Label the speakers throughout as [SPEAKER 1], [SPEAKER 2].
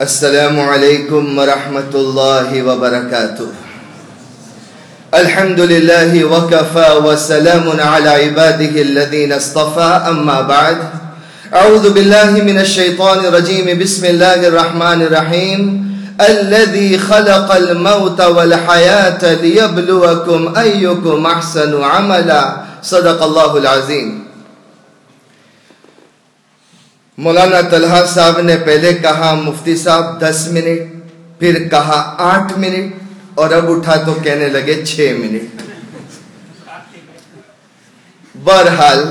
[SPEAKER 1] السلام عليكم ورحمة الله وبركاته. الحمد لله وكفى وسلام على عباده الذين اصطفى، أما بعد. أعوذ بالله من الشيطان الرجيم. بسم الله الرحمن الرحيم. الذي خلق الموت والحياة ليبلوكم أيكم أحسن عملا. صدق الله العظيم. مولانا طلحہ صاحب نے پہلے کہا، مفتی صاحب دس منٹ، پھر کہا آٹھ منٹ، اور اب اٹھا تو کہنے لگے چھ منٹ۔ بہرحال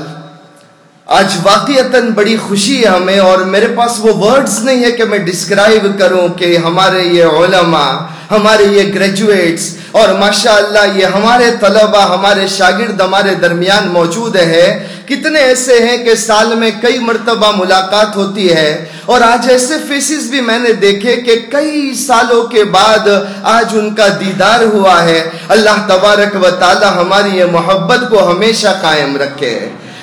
[SPEAKER 1] آج واقعتاً بڑی خوشی ہے ہمیں اور میرے پاس وہ ورڈز نہیں ہے کہ میں ڈسکرائب کروں کہ ہمارے یہ علماء، ہمارے یہ گریجویٹس اور ماشاءاللہ یہ ہمارے طلبہ ہمارے شاگرد ہمارے درمیان موجود ہے کتنے ایسے ہیں کہ سال میں کئی مرتبہ ملاقات ہوتی ہے اور آج ایسے فیسز بھی میں نے دیکھے کہ کئی سالوں کے بعد آج ان کا دیدار ہوا ہے۔ اللہ تبارک و تعالی ہماری یہ محبت کو ہمیشہ قائم رکھے۔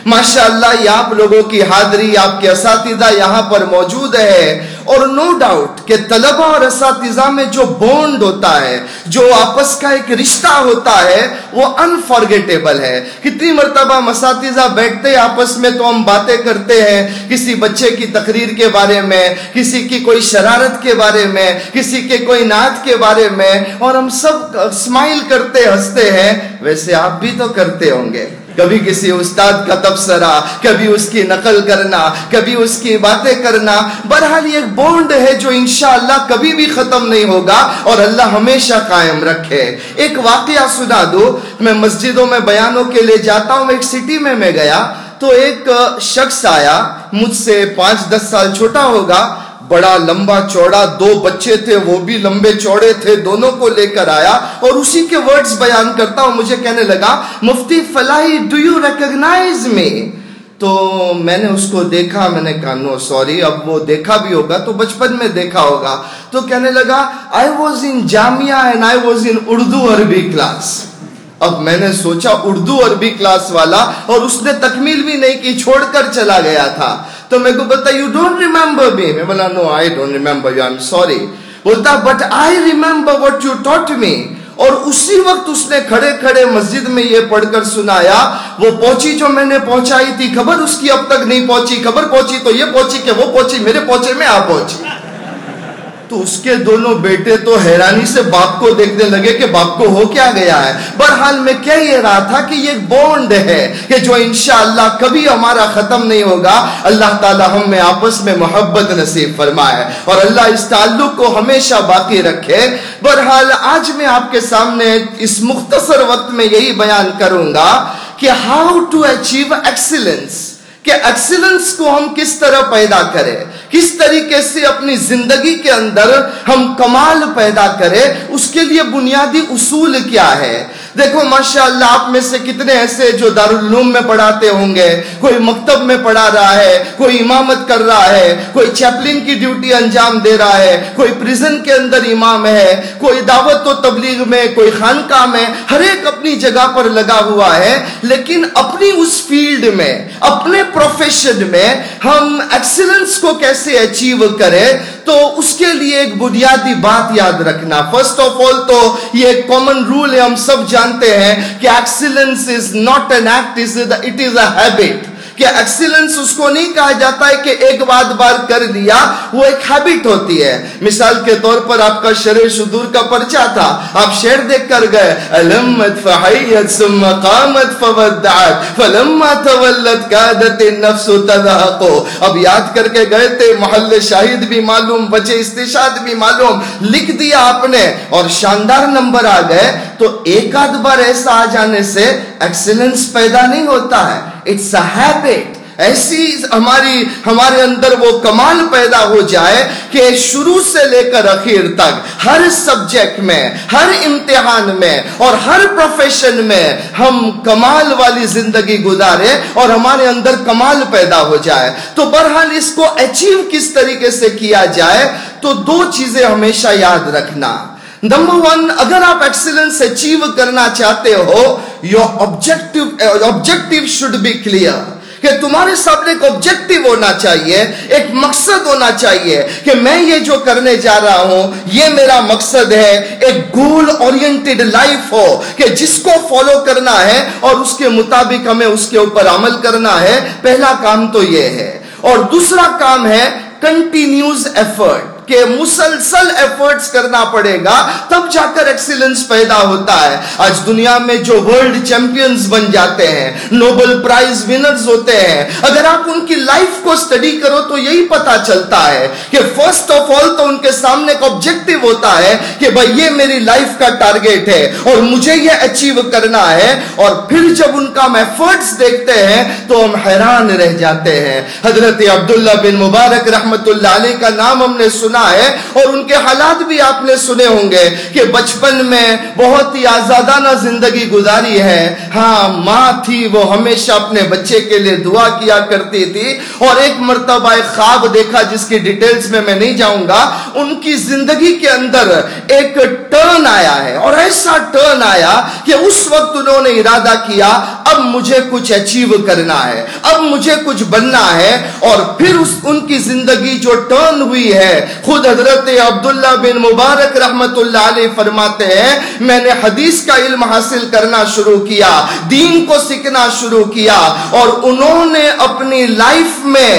[SPEAKER 1] ماشاءاللہ، یہ آپ لوگوں کی حاضری، آپ کے اساتذہ یہاں پر موجود ہے۔ اور نو ڈاؤٹ کہ طلبہ اور اساتذہ میں جو بونڈ ہوتا ہے، جو آپس کا ایک رشتہ ہوتا ہے، وہ انفارگیٹیبل ہے۔ کتنی مرتبہ اساتذہ بیٹھتے آپس میں تو ہم باتیں کرتے ہیں، کسی بچے کی تقریر کے بارے میں، کسی کی کوئی شرارت کے بارے میں، کسی کے کوئی نعت کے بارے میں، اور ہم سب اسمائل کرتے، ہنستے ہیں۔ ویسے آپ بھی تو کرتے ہوں گے۔ کبھی کسی استاد کا تبصرہ، کبھی اس کی نقل کرنا، کبھی اس کی باتیں کرنا۔ بہرحال یہ ایک بونڈ ہے جو انشاءاللہ کبھی بھی ختم نہیں ہوگا اور اللہ ہمیشہ قائم رکھے۔ ایک واقعہ سنا دو۔ میں مسجدوں میں بیانوں کے لیے جاتا ہوں، ایک سٹی میں میں گیا تو ایک شخص آیا، مجھ سے پانچ دس سال چھوٹا ہوگا۔ بڑا لمبا چوڑا، دو بچے تھے، وہ بھی لمبے چوڑے تھے، دونوں کو لے کر آیا اور اسی کے ورڈز بیان کرتا ہوں، مجھے کہنے لگا، مفتی فلاحی ڈو یو ریکگنائز می تو میں نے اس کو دیکھا، میں نے کہا نو سوری اب وہ دیکھا بھی ہوگا، تو بچپن میں دیکھا ہوگا۔ تو کہنے لگا I was in Jamia and I was in Urdu Arabi class اب میں نے سوچا اردو عربی کلاس والا؟ اور اس نے تکمیل بھی نہیں کی، چھوڑ کر چلا گیا تھا۔ تو میں کو بتا یو ڈونٹ ریمبر می میں بولا no I don't remember you I am sorry بولتا but I remember what you taught me اور اسی وقت اس نے کھڑے کھڑے مسجد میں یہ پڑھ کر سنایا، وہ پہنچی جو میں نے پہنچائی تھی، خبر اس کی اب تک نہیں پہنچی، خبر پہنچی تو یہ پہنچی کہ وہ پہنچی، میرے پہنچے میں آ پہنچی۔ تو اس کے دونوں بیٹے تو حیرانی سے باپ کو دیکھنے لگے کہ باپ کو ہو کیا گیا ہے۔ بہرحال میں کہہ یہ رہا تھا کہ یہ بونڈ ہے کہ جو انشاءاللہ کبھی ہمارا ختم نہیں ہوگا۔ اللہ تعالی ہم میں آپس میں محبت نصیب فرمائے اور اللہ اس تعلق کو ہمیشہ باقی رکھے۔ بہرحال آج میں آپ کے سامنے اس مختصر وقت میں یہی بیان کروں گا کہ ہاؤ ٹو اچیو ایکسیلنس کہ ایکسیلنس کو ہم کس طرح پیدا کریں۔ کس طریقے سے اپنی زندگی کے اندر ہم کمال پیدا کریں، اس کے لیے بنیادی اصول کیا ہے؟ دیکھو، ماشاءاللہ آپ میں سے کتنے ایسے جو دارالعلوم میں پڑھاتے ہوں گے، کوئی مکتب میں پڑھا رہا ہے، کوئی امامت کر رہا ہے، کوئی چیپلن کی ڈیوٹی انجام دے رہا ہے، کوئی پریزن کے اندر امام ہے، کوئی دعوت و تبلیغ میں، کوئی خانقاہ میں، ہر ایک اپنی جگہ پر لگا ہوا ہے۔ لیکن اپنی اس فیلڈ میں، اپنے پروفیشن میں ہم ایکسیلنس کو کیسے اچیو کریں، تو اس کے لیے ایک بنیادی بات یاد رکھنا۔ فرسٹ آف آل تو یہ ایک کامن رول ہے، ہم سب جان جانتے ہیں کہ excellence is not an act it is a habit کہ ایکسیلنس اس کو نہیں کہا جاتا ہے کہ ایک بات بار کر لیا وہ ایک ہیبٹ ہوتی ہے۔ مثال کے طور پر آپ کا شرع شدور کا پرچہ تھا، آپ شعر دیکھ کر گئے۔ علمت فحیت ثم قامت فودعت، فلما تولت قادت النفس تذاقو اب یاد کر کے گئے تھے، محل شاہد بھی معلوم، بچے استشاد بھی معلوم۔ لکھ دیا آپ نے اور شاندار نمبر آ گئے۔ تو ایک آدھ بار ایسا آ جانے سے ایکسیلنس پیدا نہیں ہوتا ہے۔ اٹس اے ہیبٹ ایسی ہماری ہمارے اندر وہ کمال پیدا ہو جائے کہ شروع سے لے کر اخیر تک ہر سبجیکٹ میں، ہر امتحان میں اور ہر پروفیشن میں ہم کمال والی زندگی گزارے اور ہمارے اندر کمال پیدا ہو جائے۔ تو بہرحال اس کو اچیو کس طریقے سے کیا جائے؟ تو دو چیزیں ہمیشہ یاد رکھنا۔ نمبر ون اگر آپ ایکسیلنس اچیو کرنا چاہتے ہو your objective objective should be clear کہ تمہارے سامنے ایک آبجیکٹو ہونا چاہیے، ایک مقصد ہونا چاہیے کہ میں یہ جو کرنے جا رہا ہوں، یہ میرا مقصد ہے، ایک گول اورینٹڈ لائف ہو، کہ جس کو فالو کرنا ہے اور اس کے مطابق ہمیں اس کے اوپر عمل کرنا ہے۔ پہلا کام تو یہ ہے۔ اور دوسرا کام ہے کنٹینیوز ایفرٹ کہ مسلسل ایفرٹس کرنا پڑے گا، تب جا کر ایکسیلنس پیدا ہوتا ہے۔ آج دنیا میں جو ورلڈ چیمپئنز بن جاتے ہیں نوبل پرائز ونرز ہوتے ہیں۔ اگر آپ ان کی لائف کو سٹڈی کرو تو یہی پتا چلتا ہے کہ فرسٹ آف آل تو ان کے سامنے ایک آبجیکٹو ہوتا ہے کہ بھائی یہ میری لائف کا ٹارگیٹ ہے اور مجھے یہ اچیو کرنا ہے۔ اور پھر جب ان کا ہم ایفرٹس دیکھتے ہیں تو ہم حیران رہ جاتے ہیں۔ حضرت عبداللہ بن مبارک رحمت اللہ علیہ کا نام ہم نے سنا سنا ہے اور ان کے حالات بھی آپ نے سنے ہوں گے کہ بچپن میں بہت ہی آزادانہ زندگی گزاری ہے۔ ہاں ماں تھی، وہ ہمیشہ اپنے بچے کے لیے دعا کیا کرتی تھی۔ اور ایک مرتبہ ایک خواب دیکھا جس کی ڈیٹیلز میں میں نہیں جاؤں گا۔ ان کی زندگی کے اندر ایک ٹرن آیا ہے۔ اور ایسا ٹرن آیا کہ اس وقت انہوں نے ارادہ کیا، اب مجھے کچھ اچیو کرنا ہے، اب مجھے کچھ بننا ہے۔ اور پھر اس، ان کی زندگی جو ٹرن ہوئی ہے خود حضرت عبداللہ بن مبارک رحمت اللہ علیہ فرماتے ہیں، میں نے حدیث کا علم حاصل کرنا شروع کیا، دین کو سیکھنا شروع کیا اور انہوں نے اپنی لائف میں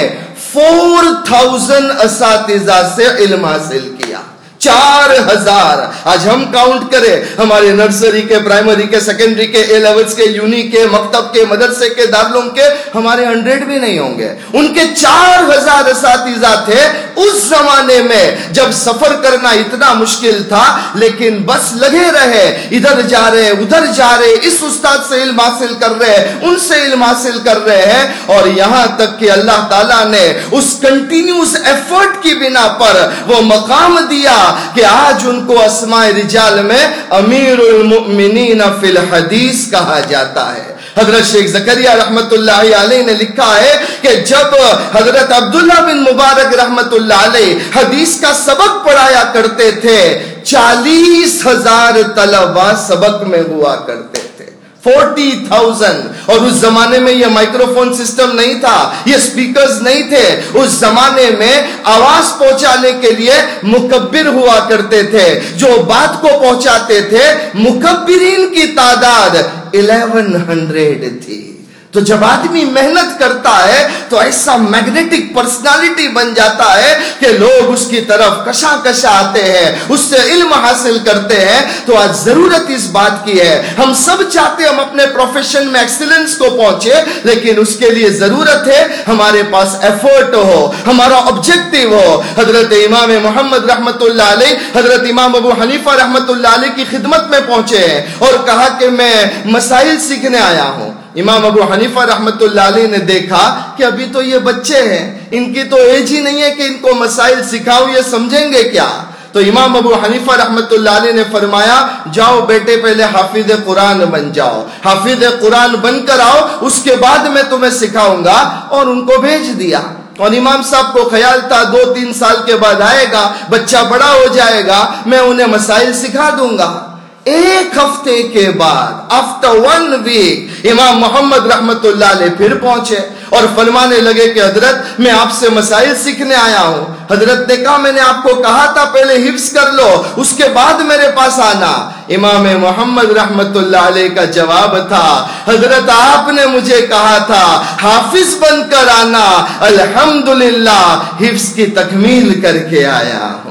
[SPEAKER 1] فور تھاؤزن اساتذہ سے علم حاصل کیا۔ چار ہزار۔ آج ہم کاؤنٹ کریں، ہمارے نرسری کے پرائمری کے سیکنڈری کے اے لیولز کے یونی کے، مکتب کے، مدرسے کے دارلوم کے، ہمارے ہنڈریڈ بھی نہیں ہوں گے۔ ان کے چار ہزار اساتذہ تھے اس زمانے میں، جب سفر کرنا اتنا مشکل تھا، لیکن بس لگے رہے، ادھر جا رہے، ادھر جا رہے، اس استاد سے علم حاصل کر رہے، ان سے علم حاصل کر رہے ہیں۔ اور یہاں تک کہ اللہ تعالیٰ نے اس کنٹینیوس ایفرٹ کی بنا پر وہ مقام دیا۔ کہ آج ان کو اسماء رجال میں امیر المؤمنین فی الحدیث کہا جاتا ہے۔ حضرت شیخ زکریہ رحمت اللہ علیہ نے لکھا ہے کہ جب حضرت عبداللہ بن مبارک رحمت اللہ علیہ حدیث کا سبق پڑھایا کرتے تھے، چالیس ہزار طلبہ سبق میں ہوا کرتے فورٹی تھاؤزینڈ اور اس زمانے میں یہ مائکرو فون سسٹم نہیں تھا، یہ سپیکرز نہیں تھے. اس زمانے میں آواز پہنچانے کے لیے مکبر ہوا کرتے تھے، جو بات کو پہنچاتے تھے، مکبرین کی تعداد الیون ہنڈریڈ تھی۔ تو جب آدمی محنت کرتا ہے تو ایسا میگنیٹک پرسنالٹی بن جاتا ہے کہ لوگ اس کی طرف کشا کشا آتے ہیں، اس سے علم حاصل کرتے ہیں۔ تو آج ضرورت اس بات کی ہے۔ ہم سب چاہتے ہم اپنے پروفیشن میں ایکسیلنس کو پہنچے، لیکن اس کے لیے ضرورت ہے ہمارے پاس ایفرٹ ہو، ہمارا آبجیکٹو ہو۔ حضرت امام محمد رحمت اللہ علیہ، حضرت امام ابو حنیفہ رحمت اللہ علیہ کی خدمت میں پہنچے ہیں اور کہا کہ میں مسائل سیکھنے آیا ہوں۔ امام ابو حنیفہ رحمت اللہ علیہ نے دیکھا کہ ابھی تو یہ بچے ہیں، ان کی تو ایج ہی نہیں ہے کہ ان کو مسائل سکھاؤ، یہ سمجھیں گے کیا؟ تو امام ابو حنیفہ رحمت اللہ علیہ نے فرمایا، جاؤ بیٹے پہلے حافظ قرآن بن جاؤ۔ حافظ قرآن بن کر آؤ، اس کے بعد میں تمہیں سکھاؤں گا اور ان کو بھیج دیا۔ اور امام صاحب کو خیال تھا، دو تین سال کے بعد آئے گا، بچہ بڑا ہو جائے گا، میں انہیں مسائل سکھا دوں گا۔ ایک ہفتے کے بعد آفٹر ون ویک امام محمد رحمت اللہ علیہ پھر پہنچے اور فرمانے لگے کہ حضرت، میں آپ سے مسائل سیکھنے آیا ہوں۔ حضرت نے کہا، میں نے آپ کو کہا تھا، پہلے حفظ کر لو، اس کے بعد میرے پاس آنا۔ امام محمد رحمت اللہ علیہ کا جواب تھا، حضرت، آپ نے مجھے کہا تھا، حافظ بن کر آنا۔ الحمدللہ، حفظ کی تکمیل کر کے آیا ہوں۔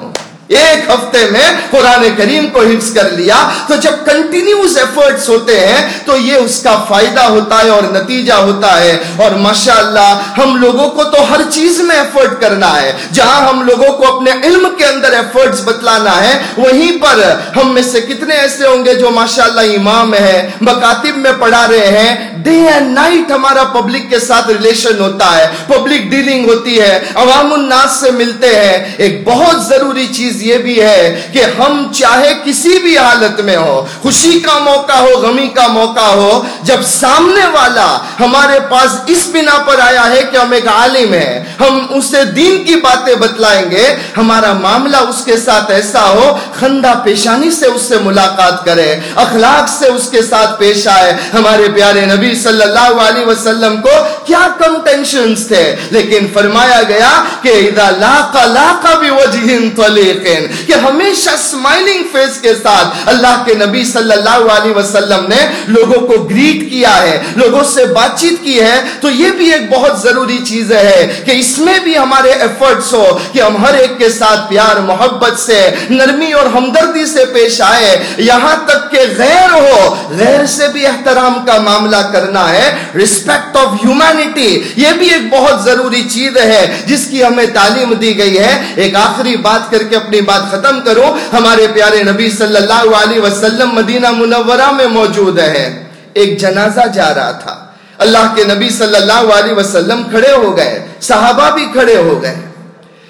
[SPEAKER 1] ایک ہفتے میں قرآن کریم کو حفظ کر لیا، تو جب کنٹینیوز ایفرٹس ہوتے ہیں، تو یہ اس کا فائدہ ہوتا ہے اور نتیجہ ہوتا ہے۔ اور ماشاءاللہ، ہم لوگوں کو تو ہر چیز میں ایفرٹ کرنا ہے۔ جہاں ہم لوگوں کو اپنے علم کے اندر ایفرٹس بتلانا ہے، وہیں پر ہم میں سے کتنے ایسے ہوں گے جو ماشاءاللہ امام ہے مکاتب میں پڑھا رہے ہیں۔ ڈے اینڈ نائٹ ہمارا پبلک کے ساتھ ریلیشن ہوتا ہے۔ پبلک ڈیلنگ ہوتی ہے۔ عوام الناس سے ملتے ہیں۔ ایک بہت ضروری چیز چیز یہ بھی ہے کہ ہم چاہے کسی بھی حالت میں ہو، خوشی کا موقع ہو، غمی کا موقع ہو، جب سامنے والا ہمارے پاس اس بنا پر آیا ہے کہ ہم ایک عالم ہے ہم اسے دین کی باتیں بتلائیں گے، ہمارا معاملہ اس کے ساتھ ایسا ہو، خندہ پیشانی سے اس سے ملاقات کرے، اخلاق سے اس کے ساتھ پیش آئے، ہمارے پیارے نبی صلی اللہ علیہ وسلم کو کیا کم ٹینشنز تھے، لیکن فرمایا گیا کہ اذا لاقا لاقا بوجہ طلیق طلیقین کہ ہمیشہ سمائلنگ فیس کے ساتھ اللہ کے نبی صلی اللہ علیہ وسلم نے لوگوں کو گریٹ کیا ہے، لوگوں سے بات چیت کی ہے۔ تو یہ بھی ایک بہت ضروری چیز ہے کہ اس میں بھی ہمارے ایفرٹس ہو کہ ہم ہر ایک کے ساتھ پیار، محبت سے، نرمی اور ہمدردی سے پیش آئے۔ یہاں تک کہ غیر ہو، غیر سے بھی احترام کا معاملہ کرنا ہے۔ رسپیکٹ آف ہیومینٹی یہ بھی ایک بہت ضروری چیز ہے جس کی ہمیں تعلیم دی گئی ہے۔ ایک آخری بات کر کے اپنی اپنی بات ختم کرو، ہمارے پیارے نبی صلی اللہ علیہ وسلم مدینہ منورہ میں موجود ہے ایک جنازہ جا رہا تھا۔ اللہ کے نبی صلی اللہ علیہ وسلم کھڑے ہو گئے، صحابہ بھی کھڑے ہو گئے۔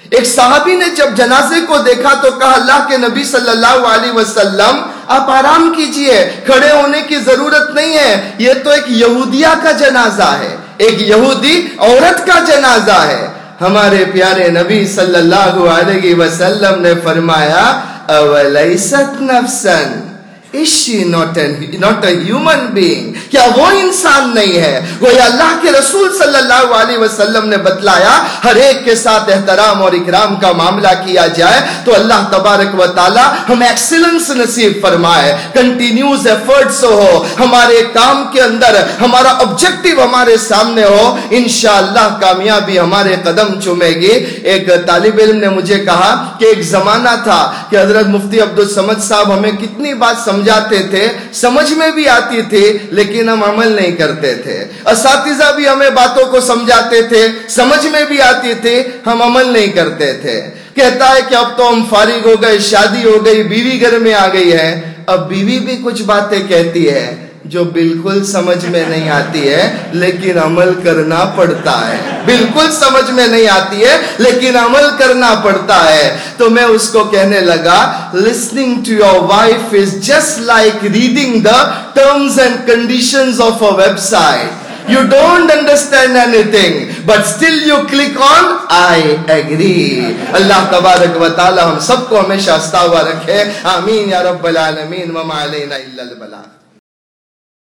[SPEAKER 1] ایک صحابی نے جب جنازے کو دیکھا تو کہا، اللہ کے نبی صلی اللہ علیہ وسلم، آپ آرام کیجیے، کھڑے ہونے کی ضرورت نہیں ہے۔ یہ تو ایک یہودیہ کا جنازہ ہے، ایک یہودی عورت کا جنازہ ہے۔ ہمارے پیارے نبی صلی اللہ علیہ وسلم نے فرمایا اولیست نفسن is she not a, not a human being? کیا وہ انسان نہیں ہے؟ وہ اللہ کے رسول صلی اللہ علیہ وسلم نے بتلایا ہر ایک کے ساتھ احترام اور اکرام کا معاملہ کیا جائے تو اللہ تبارک و تعالی ہم ایکسلنس نصیب فرمائے کنٹینیوز ایفرٹس ہو ہمارے کام کے اندر ہمارا آبجیکٹیو ہمارے سامنے ہو انشاءاللہ کامیابی ہمارے قدم چومے گی۔ ایک طالب علم نے مجھے کہا کہ ایک زمانہ تھا کہ حضرت مفتی عبد عبدالسمد صاحب ہمیں کتنی بات سمجھ سمجھاتے تھے، سمجھ میں بھی آتی تھی، لیکن ہم عمل نہیں کرتے تھے۔ اساتذہ بھی ہمیں باتوں کو سمجھاتے تھے، سمجھ میں بھی آتی تھی، ہم عمل نہیں کرتے تھے۔ کہتا ہے کہ اب تو ہم فارغ ہو گئے، شادی ہو گئی، بیوی گھر میں آ گئی ہے۔ اب بیوی بھی کچھ باتیں کہتی ہے۔ جو بالکل سمجھ میں نہیں آتی ہے، لیکن عمل کرنا پڑتا ہے۔ بالکل سمجھ میں نہیں آتی ہے، لیکن عمل کرنا پڑتا ہے۔ تو میں اس کو کہنے لگا، listening to your wife is just like reading the terms and conditions of a website. You don't understand anything but still you click on I agree. اللہ تبارک و تعالی ہم سب کو ہمیشہ استاوا رکھے۔ آمین یا رب العالمین، وما علینا الا البلاغ۔